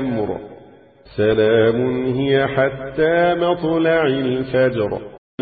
من كل أمر سلام هي حتى مطلع الفجر.